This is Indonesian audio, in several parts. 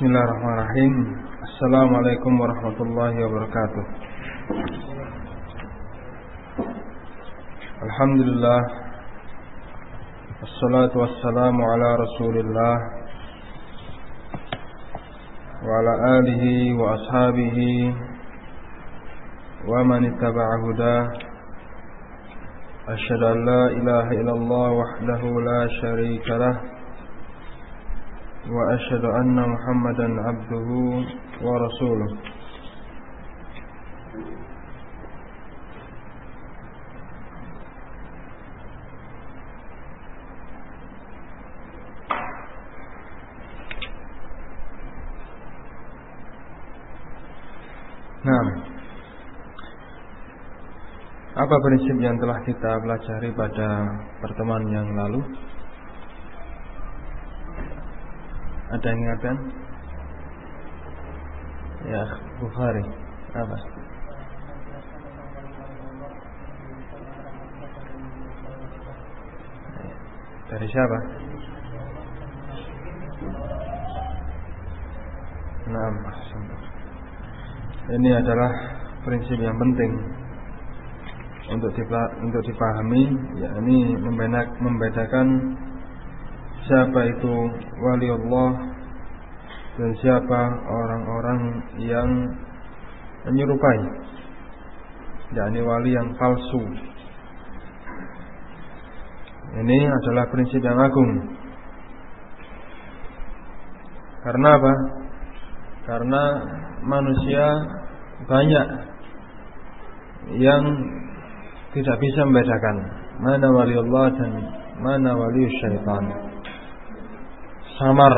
بسم الله الرحمن الرحيم السلام عليكم ورحمة الله وبركاته الحمد لله والصلاة والسلام على رسول الله وعلى آله وأصحابه ومن اتبع هداه أشهد أن لا إله إلا الله وحده لا شريك له وأشهد أن محمدا عبده ورسوله Nah, apa prinsip yang telah kita pelajari pada pertemuan yang lalu? Ada yang ingatkan? Ya, Bukhari. Apa? Dari siapa? Nah, ini adalah prinsip yang penting untuk dipahami, yakni membedakan siapa itu wali Allah dan siapa orang-orang yang menyerupai? Yakni wali yang palsu. Ini adalah prinsip yang agung. Karena apa? karena manusia banyak yang tidak bisa membedakan mana wali Allah dan mana wali syaitan samar.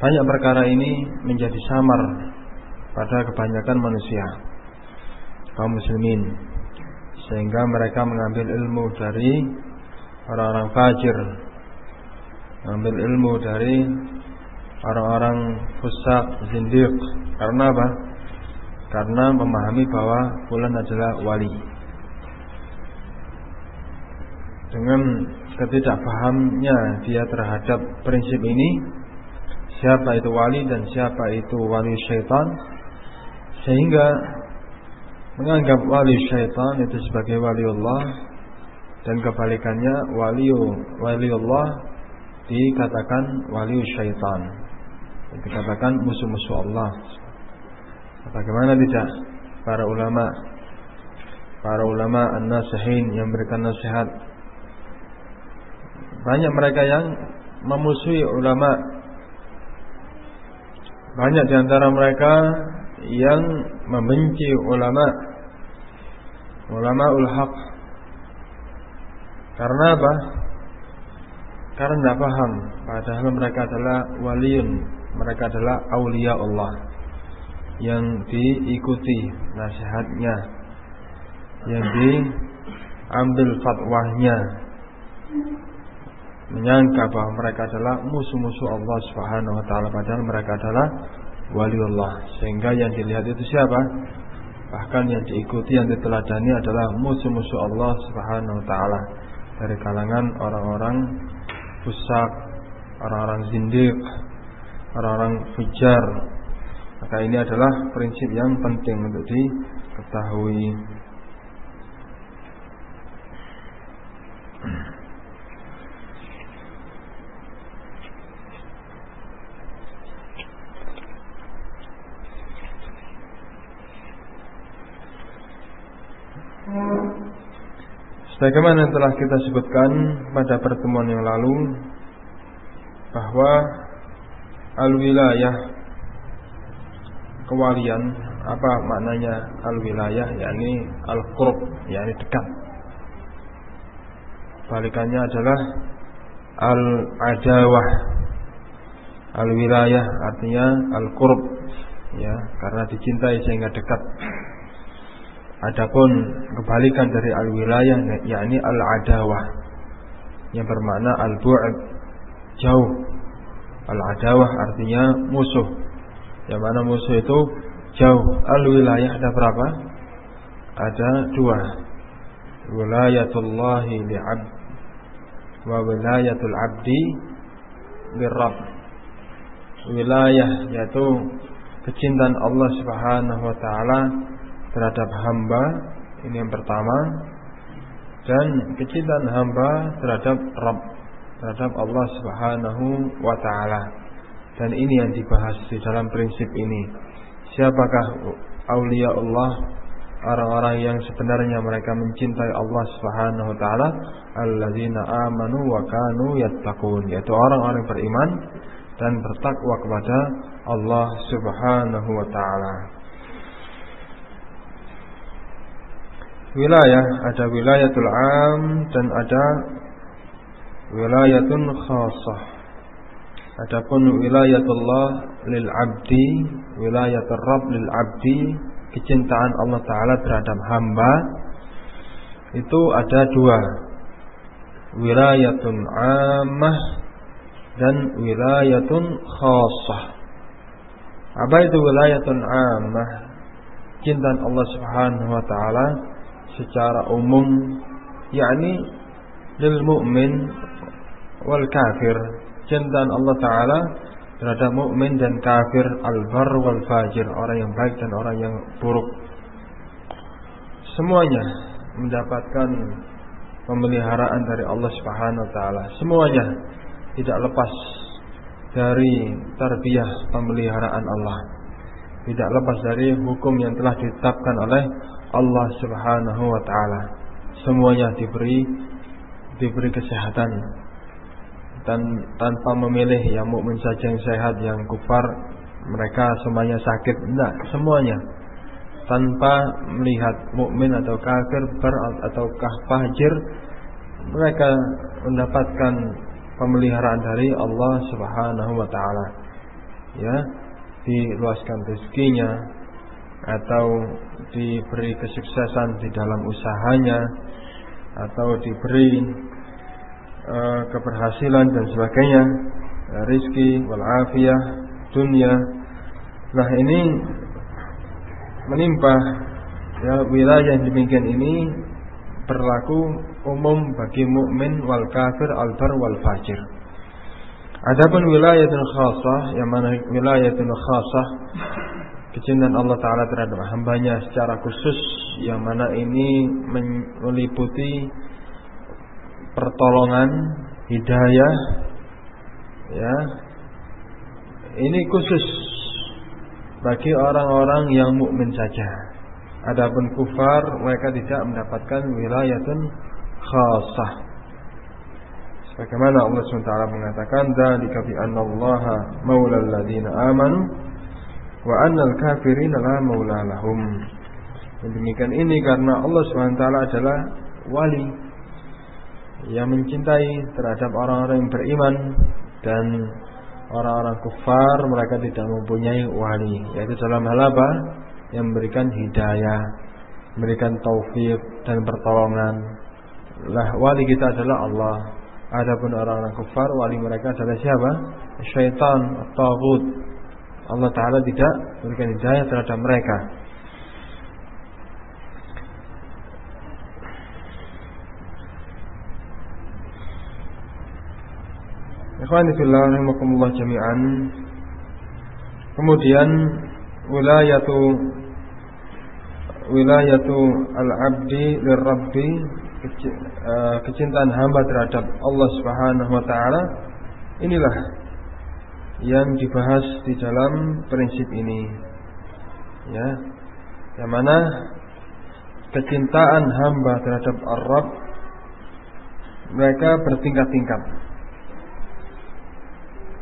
Banyak perkara ini menjadi samar pada kebanyakan manusia kaum muslimin sehingga mereka mengambil ilmu dari orang-orang fajir mengambil ilmu dari orang-orang fusak zindiq karena apa? karena memahami bahwa bulan adalah wali dengan ketidakpahamnya dia terhadap prinsip ini siapa itu wali dan siapa itu wali syaitan sehingga menganggap wali syaitan itu sebagai wali Allah dan kebalikannya wali wali Allah dikatakan wali syaitan. Dikatakan musuh-musuh Allah. Bagaimana tidak? Para ulama para ulama an-nasihin yang memberikan nasihat banyak mereka yang memusuhi ulama. Banyak di antara mereka yang membenci ulama. Ulama ulhaq. Karena apa? Karena tidak paham. Padahal mereka adalah waliun. Mereka adalah aulia Allah. Yang diikuti nasihatnya. Yang diambil fatwahnya menyangka bahwa mereka adalah musuh-musuh Allah Subhanahu wa taala padahal mereka adalah wali Allah. Sehingga yang dilihat itu siapa? Bahkan yang diikuti yang diteladani adalah musuh-musuh Allah Subhanahu wa taala dari kalangan orang-orang fusak, orang-orang zindiq, orang-orang fujar. Maka ini adalah prinsip yang penting untuk diketahui. Sebagaimana yang telah kita sebutkan pada pertemuan yang lalu bahwa al-wilayah kewalian apa maknanya al-wilayah yakni al-qurb yakni dekat. Balikannya adalah al-adawah. Al-wilayah artinya al-qurb ya karena dicintai sehingga dekat Adapun kebalikan dari al-wilayah yakni al-adawah yang bermakna al-bu'd jauh. Al-adawah artinya musuh. Yang mana musuh itu jauh. Al-wilayah ada berapa? Ada dua. Wilayatullahi li'abd wa wilayatul abdi lirab. wilayah yaitu kecintaan Allah Subhanahu wa taala terhadap hamba ini yang pertama. Dan kecintaan hamba terhadap Rabb terhadap Allah Subhanahu wa taala. Dan ini yang dibahas di dalam prinsip ini. Siapakah aulia Allah orang-orang yang sebenarnya mereka mencintai Allah Subhanahu wa taala? Alladzina amanu wa kanu yattaqun yaitu orang-orang beriman dan bertakwa kepada Allah Subhanahu wa taala. Wilayah ada wilayatul am dan ada wilayatun khasah. Adapun wilayatullah lil abdi, wilayatul rabb lil abdi, kecintaan Allah taala terhadap hamba itu ada dua. Wilayatun ammah dan wilayatun khasah. Apa itu wilayatun ammah? Cintaan Allah Subhanahu wa taala secara umum yakni lil mu'min wal kafir. Cintaan Allah taala terhadap mukmin dan kafir, al-bar wal fajir, orang yang baik dan orang yang buruk. Semuanya mendapatkan pemeliharaan dari Allah Subhanahu wa taala. Semuanya tidak lepas dari tarbiyah pemeliharaan Allah. Tidak lepas dari hukum yang telah ditetapkan oleh Allah Subhanahu wa taala. Semuanya diberi diberi kesehatan dan tanpa memilih yang mukmin saja yang sehat, yang kufar mereka semuanya sakit. Tidak, semuanya tanpa melihat mukmin atau kafir ber ataukah fajir mereka mendapatkan pemeliharaan dari Allah Subhanahu wa taala. Ya, diluaskan rezekinya atau diberi kesuksesan di dalam usahanya atau diberi uh, keberhasilan dan sebagainya, rizki, walafiyah, dunia. Nah ini menimpa ya wilayah yang demikian ini berlaku umum bagi mukmin wal kafir al bar wal fajir. Adapun wilayatun khasah yang mana wilayatun khasah kecintaan Allah Taala terhadap hambanya secara khusus yang mana ini meliputi pertolongan hidayah ya ini khusus bagi orang-orang yang mukmin saja. Adapun kufar mereka tidak mendapatkan wilayatun khasah. Sebagaimana Allah SWT mengatakan, "Dzalika bi anna Allah maula alladziina amanu wa anna al-kafirina la maula lahum." Demikian ini karena Allah SWT adalah wali yang mencintai terhadap orang-orang yang beriman dan orang-orang kufar mereka tidak mempunyai wali yaitu dalam hal apa yang memberikan hidayah memberikan taufik dan pertolongan lah wali kita adalah Allah. Adapun orang-orang kafir wali mereka adalah siapa? Syaitan, tagut. Allah Taala tidak memberikan hidayah terhadap mereka. Ikhwani fillah rahimakumullah jami'an. Kemudian wilayatu wilayatu al-abdi lirabbi Eh, kecintaan hamba terhadap Allah Subhanahu wa taala inilah yang dibahas di dalam prinsip ini. Ya. Yang mana kecintaan hamba terhadap Ar-Rabb mereka bertingkat-tingkat.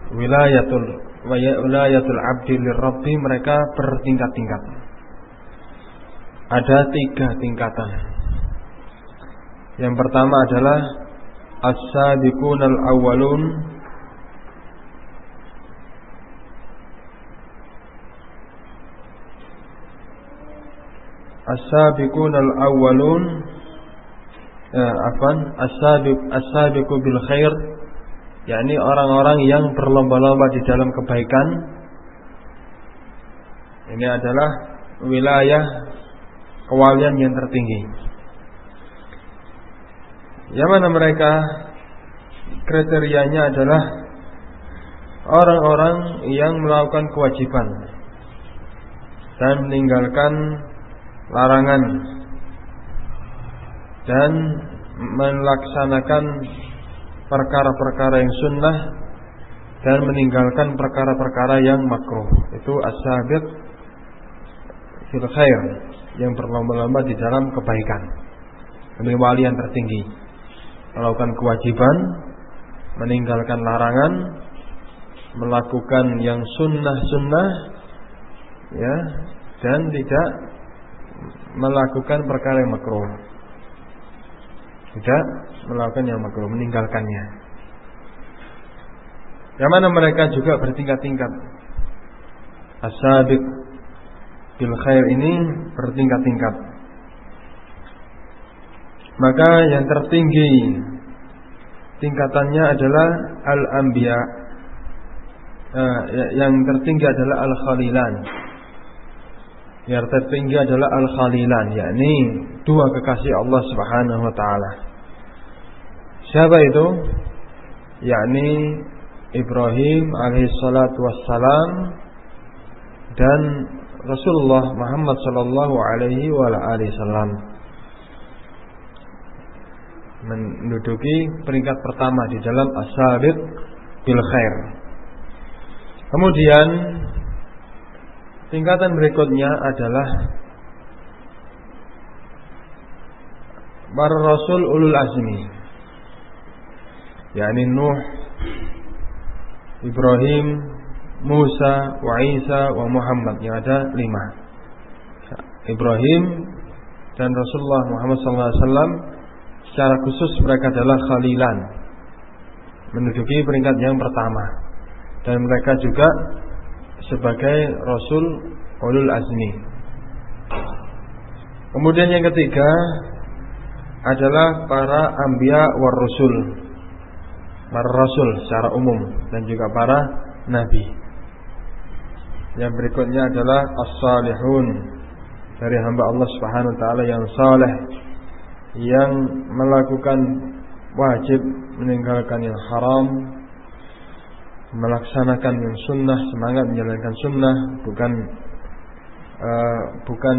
Wilayatul wilayatul abdi lirabbi mereka bertingkat-tingkat. Ada tiga tingkatan. Yang pertama adalah as-sabiqun al-awwalun As-sabiqun al-awwalun eh, afan as-sabiq as-sabiqu bil khair yakni orang-orang yang berlomba-lomba di dalam kebaikan. Ini adalah wilayah kewalian yang tertinggi. Yang mana mereka kriterianya adalah orang-orang yang melakukan kewajiban dan meninggalkan larangan dan melaksanakan perkara-perkara yang sunnah dan meninggalkan perkara-perkara yang makruh. Itu as-sabiq fil khair yang berlomba-lomba di dalam kebaikan. Ini wali yang tertinggi. Melakukan kewajiban, meninggalkan larangan, melakukan yang sunnah-sunnah ya dan tidak melakukan perkara yang makruh. Tidak melakukan yang makruh, meninggalkannya. Yang mana mereka juga bertingkat-tingkat. As-sabiq bil khair ini bertingkat-tingkat. Maka yang tertinggi tingkatannya adalah al-anbiya. Uh, yang tertinggi adalah al-khalilan. Yang tertinggi adalah al-khalilan, yakni dua kekasih Allah Subhanahu wa taala. Siapa itu? Yakni Ibrahim alaihissalatu wassalam dan Rasulullah Muhammad sallallahu alaihi wasallam menduduki peringkat pertama di dalam asabit bil khair. Kemudian tingkatan berikutnya adalah para rasul ulul azmi. Yakni Nuh Ibrahim Musa wa Isa wa Muhammad. Yang ada lima. Ibrahim dan Rasulullah Muhammad SAW secara khusus mereka adalah khalilan. Menduduki peringkat yang pertama. Dan mereka juga sebagai Rasul Ulul Azmi. Kemudian yang ketiga adalah para Ambiya war Rasul. Para Rasul secara umum dan juga para Nabi. Yang berikutnya adalah as-salihun. Dari hamba Allah Subhanahu wa taala yang saleh. Yang melakukan wajib meninggalkan yang haram melaksanakan yang sunnah semangat menjalankan sunnah bukan uh, bukan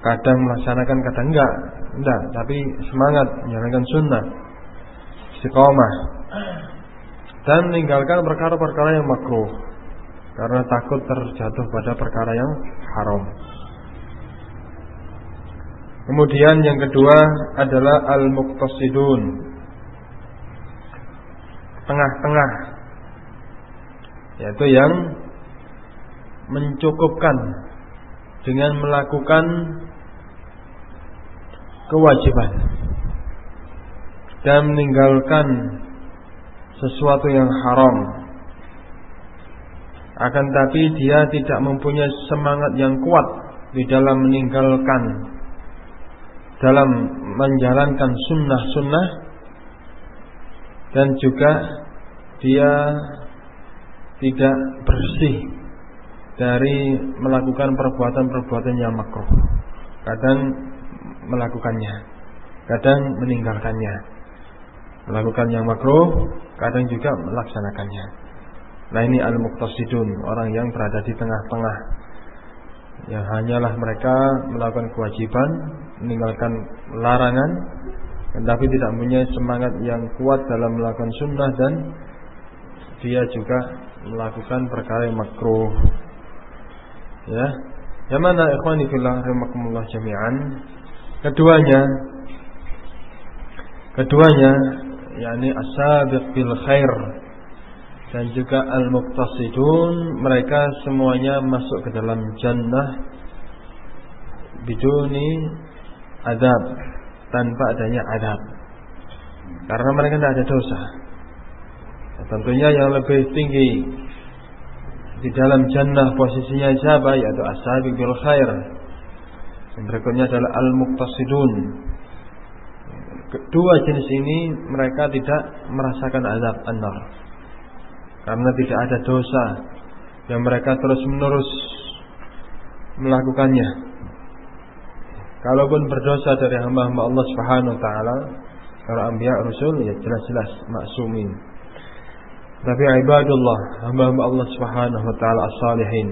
kadang melaksanakan kadang enggak enggak tapi semangat menjalankan sunnah istiqomah dan meninggalkan perkara-perkara yang makruh karena takut terjatuh pada perkara yang haram. Kemudian yang kedua adalah al-muqtasidun. Tengah-tengah. Yaitu yang mencukupkan dengan melakukan kewajiban dan meninggalkan sesuatu yang haram. Akan tapi dia tidak mempunyai semangat yang kuat di dalam meninggalkan dalam menjalankan sunnah-sunnah dan juga dia tidak bersih dari melakukan perbuatan-perbuatan yang makruh. Kadang melakukannya, kadang meninggalkannya. Melakukan yang makruh, kadang juga melaksanakannya. Nah ini al-muqtasidun, orang yang berada di tengah-tengah. Yang hanyalah mereka melakukan kewajiban, meninggalkan larangan, tetapi tidak punya semangat yang kuat dalam melakukan sunnah dan dia juga melakukan perkara yang makruh. Ya. Yang mana ikhwani fillah rahimakumullah jami'an? Keduanya keduanya yakni as-sabiq bil khair dan juga al-muqtasidun mereka semuanya masuk ke dalam jannah biduni adab tanpa adanya adab karena mereka tidak ada dosa tentunya yang lebih tinggi di dalam jannah posisinya siapa yaitu ashabi bil khair yang berikutnya adalah al-muqtasidun kedua jenis ini mereka tidak merasakan azab an-nar karena tidak ada dosa yang mereka terus-menerus melakukannya. Kalaupun berdosa dari hamba-hamba Allah Subhanahu wa taala, para anbiya rasul ya jelas-jelas maksumin. Tapi ibadullah, hamba-hamba Allah Subhanahu wa taala as-salihin.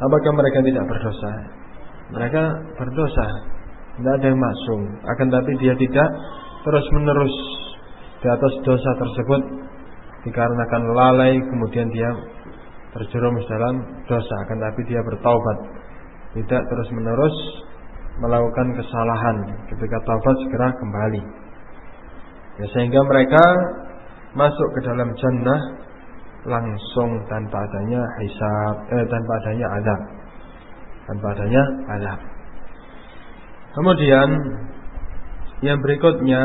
Apakah mereka tidak berdosa? Mereka berdosa. Tidak ada yang maksum. Akan tapi dia tidak terus-menerus di atas dosa tersebut dikarenakan lalai kemudian dia terjerumus dalam dosa akan tapi dia bertaubat tidak terus-menerus melakukan kesalahan ketika taubat segera kembali ya, sehingga mereka masuk ke dalam jannah langsung tanpa adanya hisab eh, tanpa adanya azab. Tanpa adanya azab. Kemudian yang berikutnya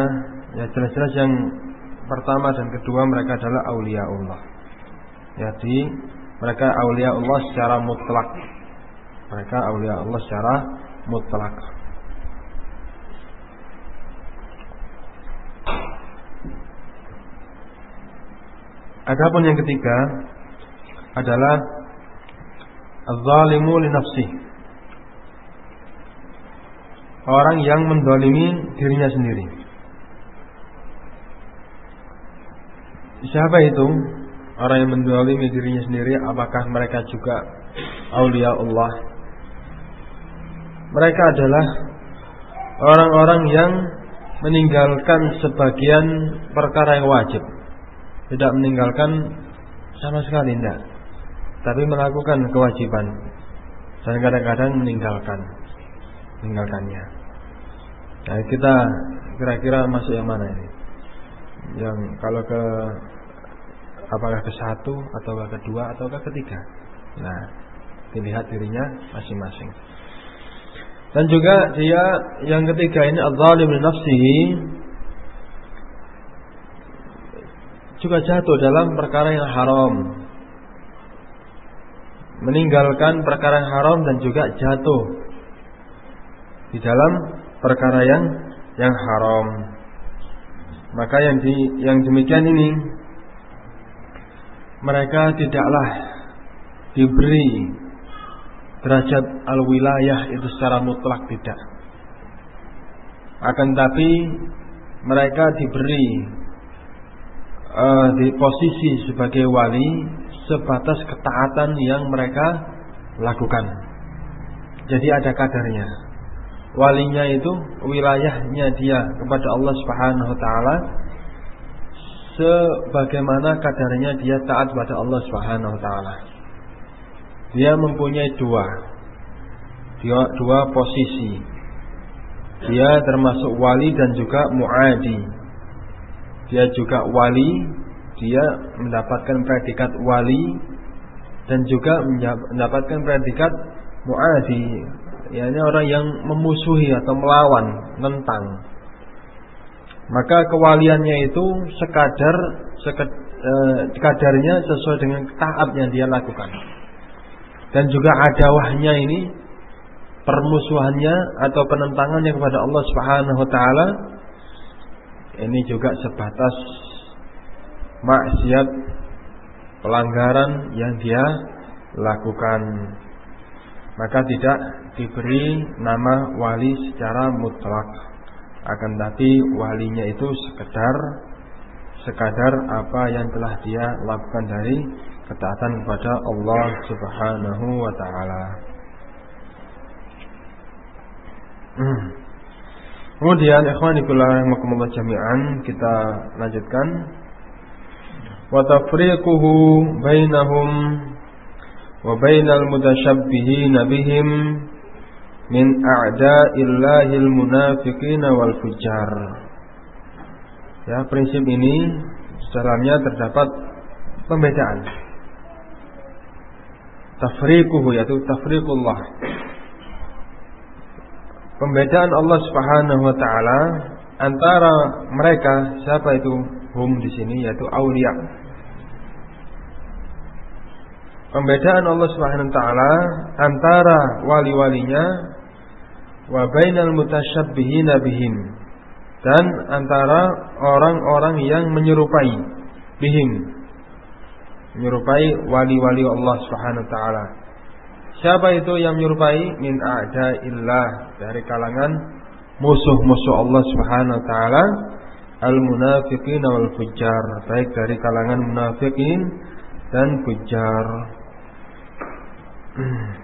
ya jelas-jelas yang pertama dan kedua mereka adalah aulia Allah. Jadi mereka aulia Allah secara mutlak. Mereka aulia Allah secara mutlak Adapun yang ketiga adalah az-zalimu li nafsi. Orang yang mendolimi dirinya sendiri. Siapa itu? Orang yang mendolimi dirinya sendiri Apakah mereka juga Aulia Allah Mereka adalah Orang-orang yang Meninggalkan sebagian Perkara yang wajib tidak meninggalkan sama sekali tidak. Tapi melakukan kewajiban. Dan kadang-kadang meninggalkan meninggalkannya. Nah kita kira-kira masuk yang mana ini? Yang kalau ke apakah ke satu atau ke kedua atau ke ketiga nah dilihat dirinya masing-masing. Dan juga dia yang ketiga ini al-zalim nafsihi juga jatuh dalam perkara yang haram. Meninggalkan perkara yang haram dan juga jatuh di dalam perkara yang yang haram. Maka yang di, yang demikian ini mereka tidaklah diberi derajat al-wilayah itu secara mutlak tidak. Akan tapi mereka diberi uh, di posisi sebagai wali sebatas ketaatan yang mereka lakukan. Jadi ada kadarnya. Walinya itu wilayahnya dia kepada Allah Subhanahu wa taala sebagaimana kadarnya dia taat kepada Allah Subhanahu wa taala. Dia mempunyai dua dua, dua posisi. Dia termasuk wali dan juga muadi dia juga wali, dia mendapatkan predikat wali dan juga mendapatkan predikat muadi, yakni orang yang memusuhi atau melawan, menentang. Maka kewaliannya itu sekadar sekad, eh, sesuai dengan taat yang dia lakukan. Dan juga adawahnya ini permusuhannya atau penentangannya kepada Allah Subhanahu wa taala ini juga sebatas maksiat pelanggaran yang dia lakukan maka tidak diberi nama wali secara mutlak akan tapi walinya itu sekedar sekadar apa yang telah dia lakukan dari ketaatan kepada Allah Subhanahu wa taala. Hmm. Kemudian ikhwani fillah jami'an kita lanjutkan wa tafriquhu bainahum wa bainal mutashabbihin bihim min a'da'illahil munafiqina wal fujjar. Ya, prinsip ini dalamnya terdapat pembedaan. Tafriquhu yaitu tafriqullah pembedaan Allah Subhanahu wa taala antara mereka siapa itu hum di sini yaitu aulia. Pembedaan Allah Subhanahu wa taala antara wali-walinya wa bainal mutasyabbihin bihim dan antara orang-orang yang menyerupai bihim menyerupai wali-wali Allah Subhanahu wa taala Siapa itu yang menyerupai? Min illah dari kalangan musuh-musuh Allah Subhanahu wa taala. Al-munafiqin wal fujar, baik dari kalangan munafikin dan fujar.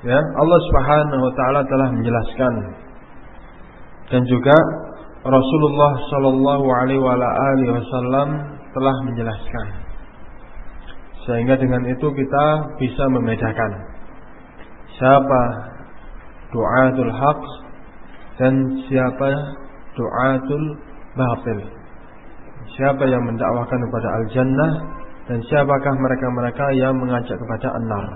Ya, Allah Subhanahu wa taala telah menjelaskan. Dan juga Rasulullah sallallahu alaihi wasallam telah menjelaskan. Sehingga dengan itu kita bisa membedakan siapa du'atul haq dan siapa du'atul batil. Siapa yang mendakwakan kepada al-jannah dan siapakah mereka-mereka yang mengajak kepada an-nar.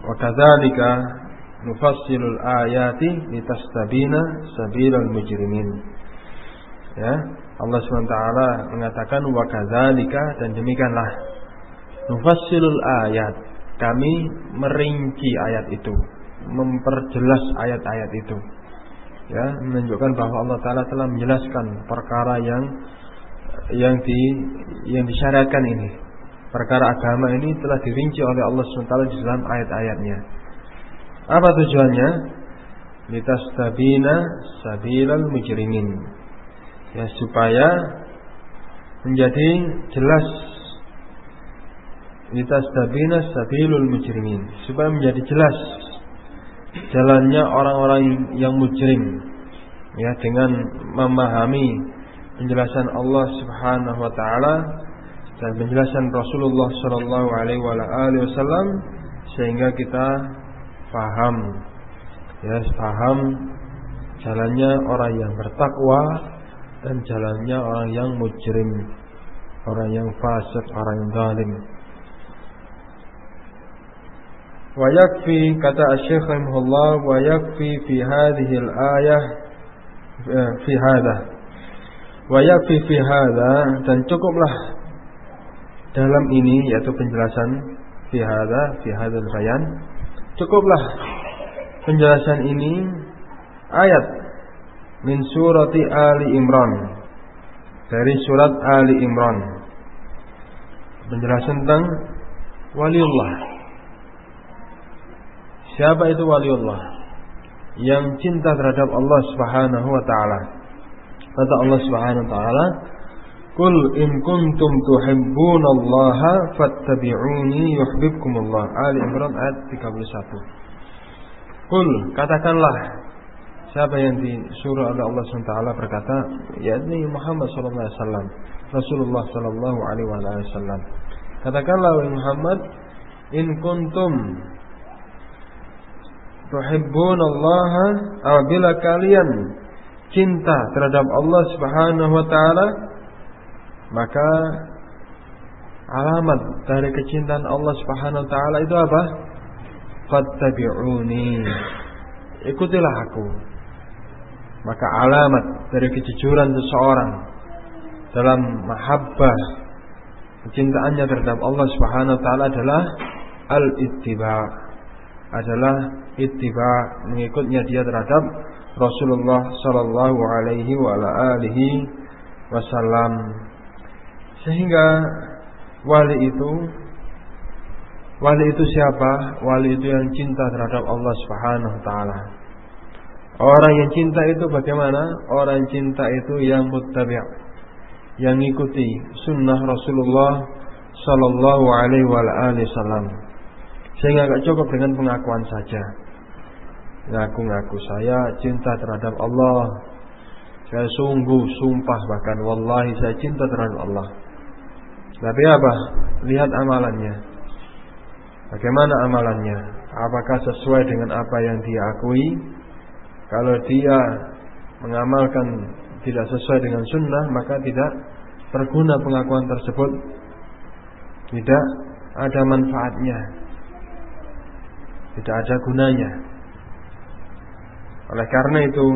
Wa kadzalika nufassilul ayati litastabina sabilal mujrimin. Ya, Allah SWT mengatakan wa kadzalika dan demikianlah nufassilul ayat. Kami merinci ayat itu, memperjelas ayat-ayat itu. Ya, menunjukkan bahwa Allah taala telah menjelaskan perkara yang yang di yang disyariatkan ini. Perkara agama ini telah dirinci oleh Allah SWT di dalam ayat-ayatnya. Apa tujuannya? Litastabina sabilal mujrimin. Ya supaya menjadi jelas. Litastabina sabilul mujrimin, supaya menjadi jelas jalannya orang-orang yang mujrim. Ya dengan memahami penjelasan Allah Subhanahu wa taala dan penjelasan Rasulullah sallallahu alaihi wasallam sehingga kita paham ya paham jalannya orang yang bertakwa dan jalannya orang yang mujrim orang yang fasik orang yang zalim. Wa yakfi kata Syekh rahimahullah wa yakfi fi hadhihi al-ayah eh, fi hadha. Wa yakfi fi hadha dan cukuplah dalam ini yaitu penjelasan fi hadha fi hadzal bayan. Cukuplah penjelasan ini ayat min surati Ali Imran. Dari surat Ali Imran. Penjelasan tentang waliullah. Siapa itu waliullah? Yang cinta terhadap Allah Subhanahu wa taala. Kata Allah Subhanahu wa taala Kul in kuntum tuhibbunallaha fattabi'uni yuhibbukumullah. Ali Imran ayat 31. Kul katakanlah siapa yang disuruh oleh Allah SWT berkata yakni Muhammad sallallahu alaihi wasallam Rasulullah sallallahu alaihi wasallam katakanlah Muhammad in kuntum tuhibbunallaha apabila kalian cinta terhadap Allah Subhanahu wa taala maka alamat dari kecintaan Allah Subhanahu wa taala itu apa? Fattabi'uni. Ikutilah aku. Maka alamat dari kejujuran seseorang dalam mahabbah kecintaannya terhadap Allah Subhanahu wa taala adalah al-ittiba. Adalah ittiba mengikutnya dia terhadap Rasulullah sallallahu alaihi wa alihi wasallam sehingga wali itu wali itu siapa? Wali itu yang cinta terhadap Allah Subhanahu wa taala. Orang yang cinta itu bagaimana? Orang cinta itu yang muttabi' yang mengikuti sunnah Rasulullah sallallahu alaihi wasallam. Sehingga gak cukup dengan pengakuan saja. Ngaku-ngaku saya cinta terhadap Allah. Saya sungguh sumpah bahkan wallahi saya cinta terhadap Allah. Tapi apa? Lihat amalannya. Bagaimana amalannya? Apakah sesuai dengan apa yang dia akui? Kalau dia mengamalkan tidak sesuai dengan sunnah maka tidak berguna pengakuan tersebut. Tidak ada manfaatnya. Tidak ada gunanya. Oleh karena itu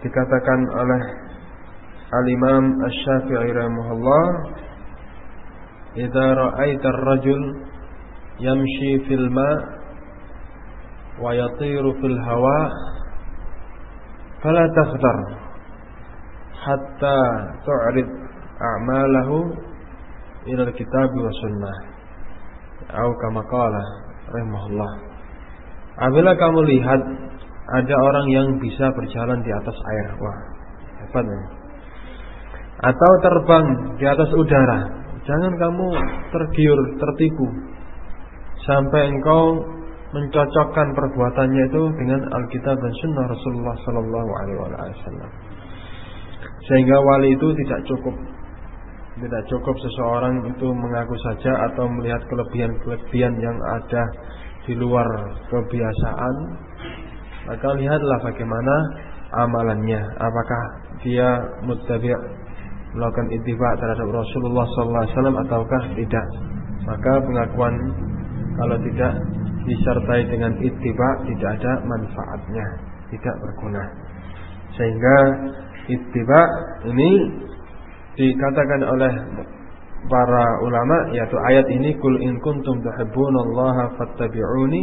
dikatakan oleh Al-Imam Asy-Syafi'i rahimahullah, "Idza ra'aita ar-rajul yamshi fil ma' wa yatiru fil hawa' fala tasdar hatta tu'rid a'malahu ila al-kitab wa sunnah atau kama qala rahimahullah apabila kamu lihat ada orang yang bisa berjalan di atas air wah hebat ya atau terbang di atas udara jangan kamu tergiur tertipu. Sampai engkau mencocokkan perbuatannya itu dengan Alkitab dan Sunnah Rasulullah Sallallahu Alaihi Wasallam. Sehingga wali itu tidak cukup. Tidak cukup seseorang itu mengaku saja atau melihat kelebihan-kelebihan yang ada di luar kebiasaan. Maka lihatlah bagaimana amalannya. Apakah dia muttabi' melakukan ittiba terhadap Rasulullah SAW ataukah tidak. Maka pengakuan kalau tidak disertai dengan ittiba tidak ada manfaatnya tidak berguna. Sehingga ittiba ini dikatakan oleh para ulama yaitu ayat ini kul in kuntum tuhibbunallaha fattabi'uni.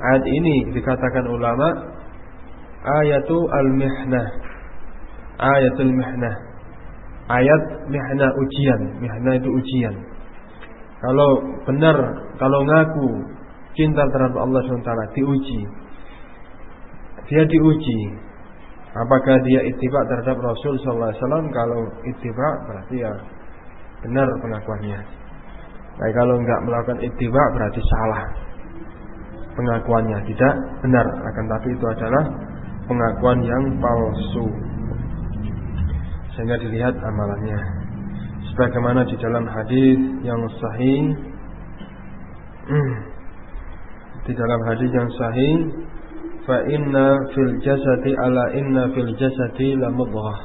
Ayat ini dikatakan ulama ayatu al-mihnah ayatul mihnah. Ayat mihnah ujian mihnah itu ujian. Kalau benar kalau ngaku cinta terhadap Allah SWT diuji dia diuji Apakah dia ittiba terhadap Rasul wasallam? Kalau ittiba berarti ya benar pengakuannya. Tapi kalau enggak melakukan ittiba berarti salah pengakuannya, tidak benar. Akan tapi itu adalah pengakuan yang palsu. Sehingga dilihat amalannya. Sebagaimana di dalam hadis yang sahih di dalam hadis yang sahih fa inna fil jasadi ala inna fil jasadi la mudghah.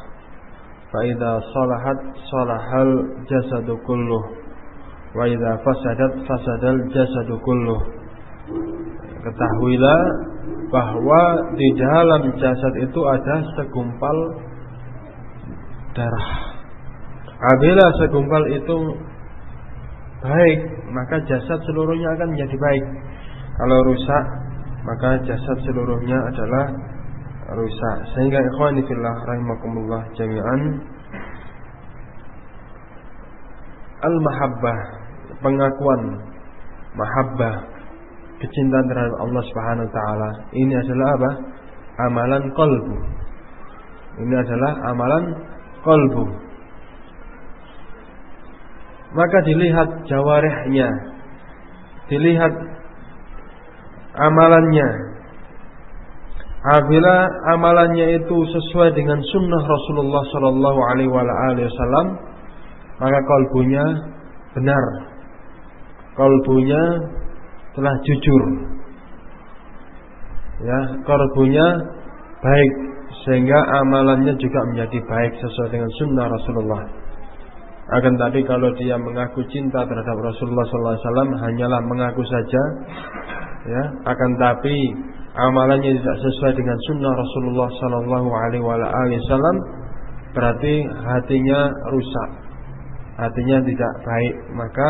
Fa idza salahat salahal jasadu kulluh. Wa idza fasadat fasadal jasadu kulluh. Ketahuilah bahwa di dalam jasad itu ada segumpal darah. Apabila segumpal itu baik maka jasad seluruhnya akan menjadi baik kalau rusak maka jasad seluruhnya adalah rusak. Sehingga ikhwani fillah rahimakumullah jami'an al-mahabbah pengakuan mahabbah kecintaan terhadap Allah Subhanahu wa taala ini adalah apa? amalan qalbu. Ini adalah amalan qalbu. Maka dilihat jawarihnya, dilihat amalannya. Apabila amalannya itu sesuai dengan sunnah Rasulullah Shallallahu Alaihi Wasallam, maka kalbunya benar, kalbunya telah jujur, ya kalbunya baik sehingga amalannya juga menjadi baik sesuai dengan sunnah Rasulullah. Akan tapi kalau dia mengaku cinta terhadap Rasulullah SAW hanyalah mengaku saja, ya akan tapi amalannya tidak sesuai dengan sunnah Rasulullah Sallallahu Alaihi Wasallam berarti hatinya rusak. Hatinya tidak baik maka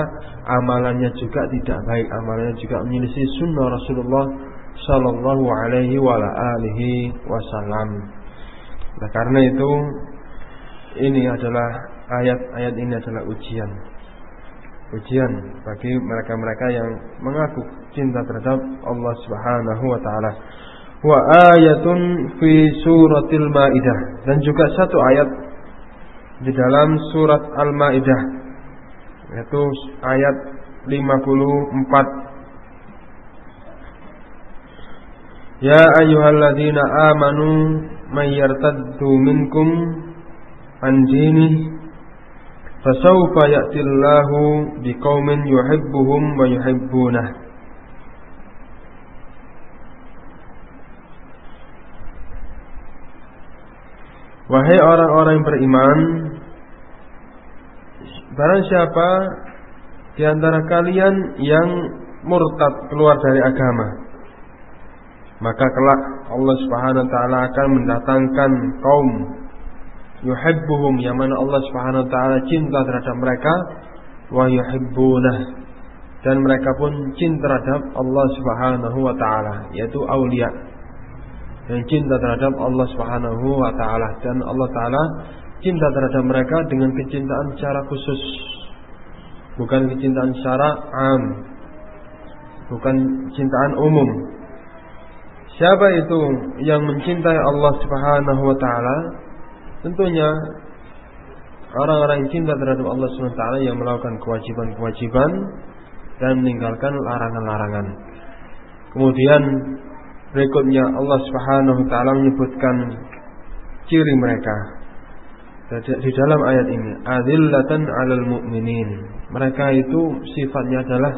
amalannya juga tidak baik. Amalannya juga menyelisih sunnah Rasulullah Sallallahu Alaihi Wasallam. Nah, karena itu ini adalah ayat-ayat ini adalah ujian ujian bagi mereka-mereka yang mengaku cinta terhadap Allah Subhanahu wa taala. Wa ayatun fi suratil Maidah dan juga satu ayat di dalam surat Al-Maidah yaitu ayat 54 Ya ayyuhalladzina amanu may yartaddu minkum an dinihi fasawfa ya'tillahu biqaumin yuhibbuhum wa yuhibbunah. Wahai orang-orang yang beriman Barang siapa Di antara kalian yang murtad keluar dari agama Maka kelak Allah subhanahu wa ta'ala akan mendatangkan kaum yuhibbuhum yang mana Allah Subhanahu wa taala cinta terhadap mereka. Wa yuhibbunah. Dan mereka pun cinta terhadap Allah Subhanahu wa taala yaitu aulia. Yang cinta terhadap Allah Subhanahu wa taala. Dan Allah taala cinta terhadap mereka dengan kecintaan secara khusus. Bukan kecintaan secara am. Bukan cintaan umum. Siapa itu yang mencintai Allah Subhanahu wa taala? Tentunya orang-orang yang cinta terhadap Allah taala yang melakukan kewajiban-kewajiban dan meninggalkan larangan-larangan. Kemudian berikutnya Allah Subhanahu wa taala menyebutkan ciri mereka di dalam ayat ini adillatan 'alal mu'minin. Mereka itu sifatnya adalah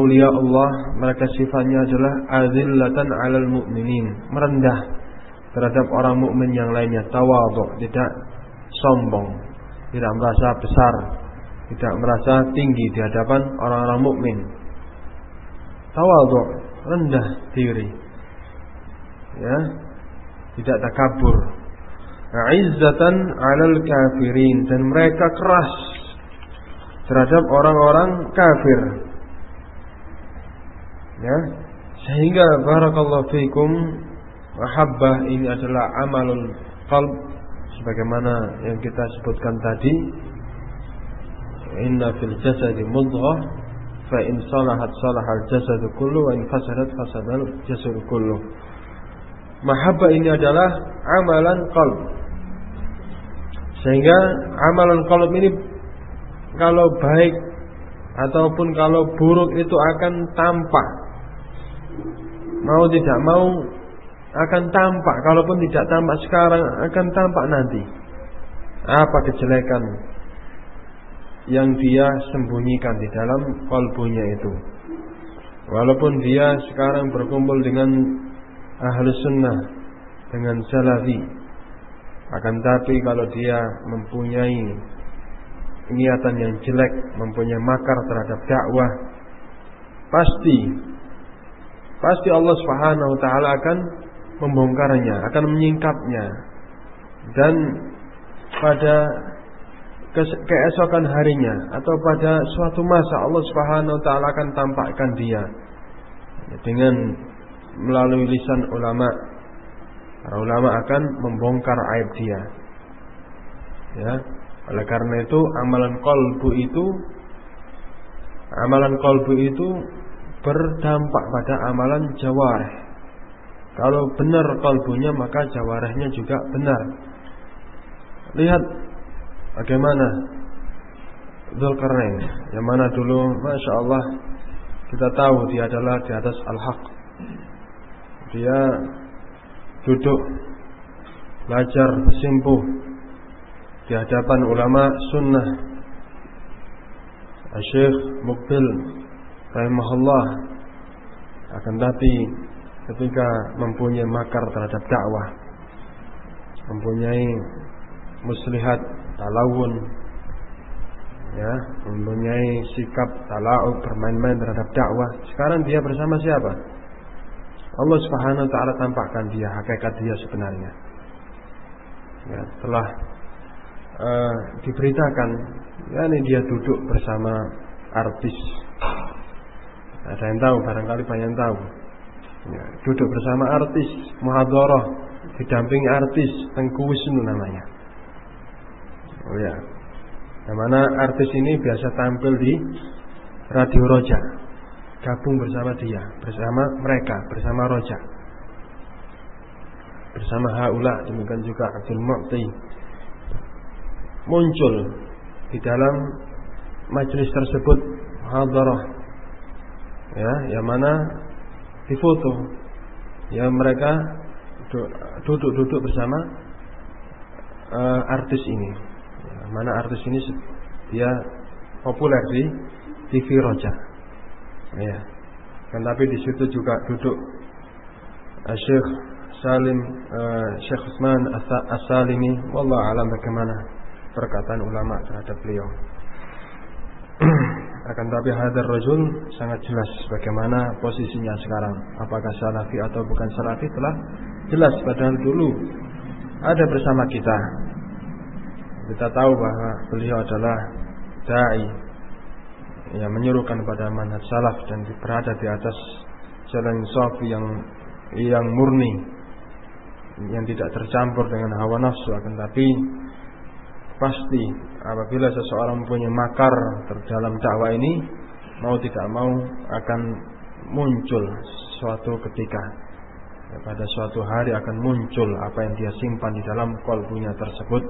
aulia Allah, mereka sifatnya adalah adillatan 'alal mu'minin, merendah terhadap orang mukmin yang lainnya, tawadhu, tidak sombong, tidak merasa besar, tidak merasa tinggi di hadapan orang-orang mukmin. Tawadhu, rendah diri. Ya, tidak takabur. Izzatan 'alal kafirin dan mereka keras terhadap orang-orang kafir. Ya, sehingga barakallahu fikum mahabbah ini adalah amalul qalb. Sebagaimana yang kita sebutkan tadi inna fil jasadi mudghah fa in salahat salahal jasadu kullu wa in fasadat fasadal jasadu kullu. Mahabbah ini adalah amalan qalb. Sehingga amalan qalb ini kalau baik ataupun kalau buruk itu akan tampak. Mau tidak mau akan tampak. Kalaupun tidak tampak sekarang akan tampak nanti. Apa kejelekan yang dia sembunyikan di dalam kalbunya itu? Walaupun dia sekarang berkumpul dengan ahli sunnah dengan salafi akan tapi kalau dia mempunyai niatan yang jelek mempunyai makar terhadap dakwah pasti pasti Allah Subhanahu wa taala akan membongkarnya, akan menyingkapnya. Dan pada keesokan harinya atau pada suatu masa Allah Subhanahu wa taala akan tampakkan dia dengan melalui lisan ulama. Para ulama akan membongkar aib dia. Ya, oleh karena itu amalan kolbu itu amalan kolbu itu berdampak pada amalan jawareh kalau benar kalbunya maka jawarahnya juga benar. Lihat bagaimana Zulkarnain yang mana dulu Masya Allah kita tahu dia adalah di atas al-haq. Dia duduk belajar bersimpuh di hadapan ulama sunnah Syekh Mukbil rahimahullah akan tapi ketika mempunyai makar terhadap dakwah mempunyai muslihat talawun ya mempunyai sikap talau bermain-main terhadap dakwah sekarang dia bersama siapa? Allah Subhanahu wa taala tampakkan dia hakikat dia sebenarnya. Ya telah uh, diberitakan ya ini dia duduk bersama artis. Ada yang tahu? Barangkali banyak yang tahu ya, duduk bersama artis muhadharah didampingi artis Tengku Wisnu namanya. Oh ya. Yang mana artis ini biasa tampil di Radio Roja. Gabung bersama dia bersama mereka bersama Roja. Bersama Haula demikian juga Abdul Mu'ti. Muncul di dalam majelis tersebut hadarah ya yang mana difoto ya mereka duduk-duduk bersama uh, artis ini. Ya, mana artis ini dia populer di TV Roja. Ya. Kan tapi di situ juga duduk uh, Syekh Salim uh, Syekh Usman As-Salimi wallah alam bagaimana perkataan ulama terhadap beliau Akan tapi hadar rajul sangat jelas bagaimana posisinya sekarang. Apakah salafi atau bukan salafi telah jelas padahal dulu ada bersama kita. Kita tahu bahwa beliau adalah dai yang menyuruhkan pada manhaj salaf dan berada di atas jalan sofi yang yang murni yang tidak tercampur dengan hawa nafsu akan tapi pasti apabila seseorang mempunyai makar terdalam dakwah ini mau tidak mau akan muncul suatu ketika ya, pada suatu hari akan muncul apa yang dia simpan di dalam kolbunya tersebut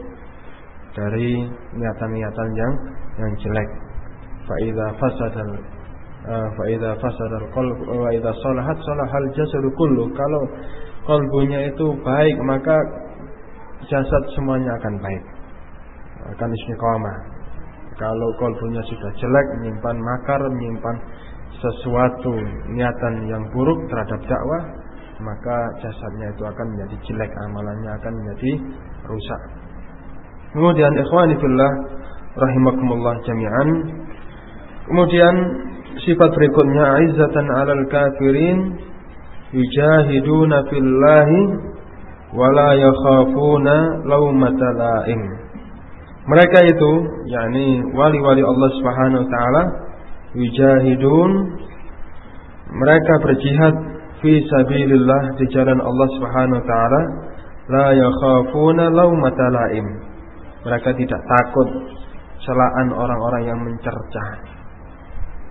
dari niatan-niatan yang yang jelek. Faida fasadal uh, faida fasadal qalb wa idza salahat salahal jasadu kullu. Kalau kolbunya itu baik maka jasad semuanya akan baik. Akan istiqomah. Kalau kolbunya sudah jelek menyimpan makar, menyimpan sesuatu niatan yang buruk terhadap dakwah, maka jasadnya itu akan menjadi jelek, amalannya akan menjadi rusak. Kemudian ikhwani fillah rahimakumullah jami'an. Kemudian sifat berikutnya izzatan 'alal kafirin yujahiduna fillahi wala yakhafuna laumata la'im. Mereka itu yakni wali-wali Allah Subhanahu wa taala yujahidun mereka berjihad fi sabilillah di jalan Allah Subhanahu wa taala la yakhafuna laumata la'im. Mereka tidak takut celaan orang-orang yang mencerca.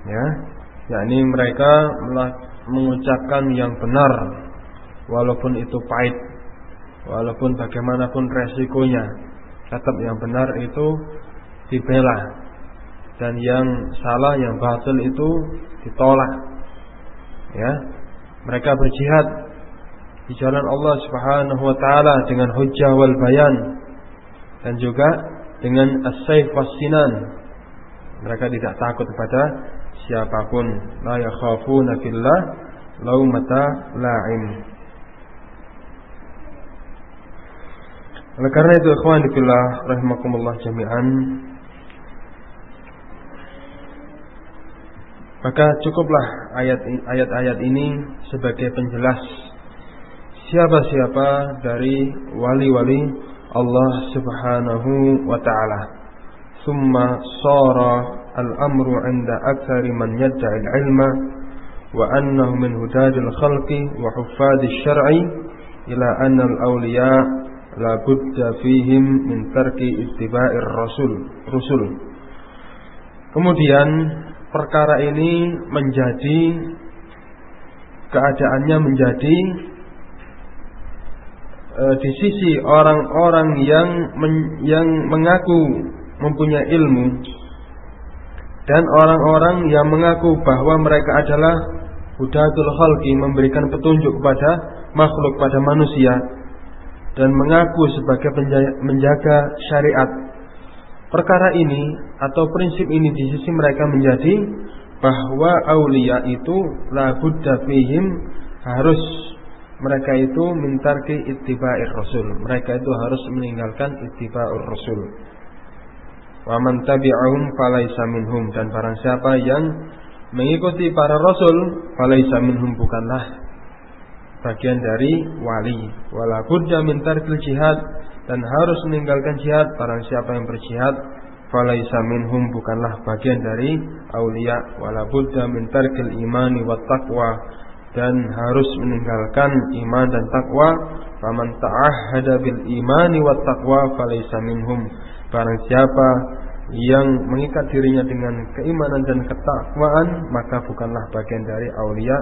Ya, yakni mereka mengucapkan yang benar walaupun itu pahit, walaupun bagaimanapun resikonya, tetap yang benar itu dibela. Dan yang salah yang batil itu ditolak. Ya. Mereka berjihad di jalan Allah Subhanahu wa taala dengan hujjah wal bayan dan juga dengan as-saif was-sinan. Mereka tidak takut kepada siapa pun. La yakhafuna fillah laumata la'im oleh karena itu ikhwan fillah rahimakumullah jami'an Maka cukuplah ayat-ayat ini sebagai penjelas siapa-siapa dari wali-wali Allah Subhanahu wa taala. Summa sara al-amru 'inda aktsari man yad'i al-'ilma wa annahu min hudadil khalqi wa huffadhish syar'i ila anna al-awliya la budda fihim min tarki ittiba'ir rasul rusul. Kemudian perkara ini menjadi keadaannya menjadi e, di sisi orang-orang yang men, yang mengaku mempunyai ilmu dan orang-orang yang mengaku bahwa mereka adalah hudatul khalqi memberikan petunjuk kepada makhluk pada manusia dan mengaku sebagai menjaga syariat Perkara ini atau prinsip ini di sisi mereka menjadi bahwa aulia itu la budda fihim harus mereka itu mintarki ittiba'ir rasul. Mereka itu harus meninggalkan ittiba'ur rasul. Wa man tabi'ahum falaisa minhum dan barang siapa yang mengikuti para rasul falaisa minhum bukanlah bagian dari wali. Wala budda min tarkil jihad dan harus meninggalkan jihad barang siapa yang berjihad falaisa minhum bukanlah bagian dari aulia. Wala budda min tarkil imani wat taqwa dan harus meninggalkan iman dan takwa faman ta'ahhada bil imani wat taqwa falaisa minhum. Barang siapa yang mengikat dirinya dengan keimanan dan ketakwaan maka bukanlah bagian dari aulia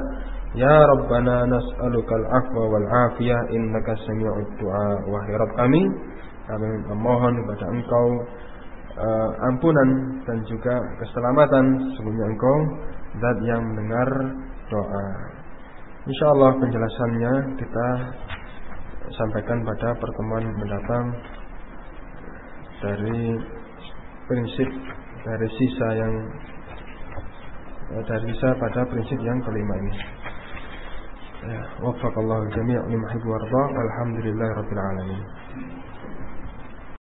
Ya Rabbana nas'alukal afwa wal afiyah innaka sami'ud du'a wahai Rabb kami kami memohon kepada Engkau uh, ampunan dan juga keselamatan sesungguhnya Engkau zat yang mendengar doa. Insyaallah penjelasannya kita sampaikan pada pertemuan mendatang dari prinsip dari sisa yang eh, dari sisa pada prinsip yang kelima ini. وفق الله الجميع لما يحب والحمد لله رب العالمين.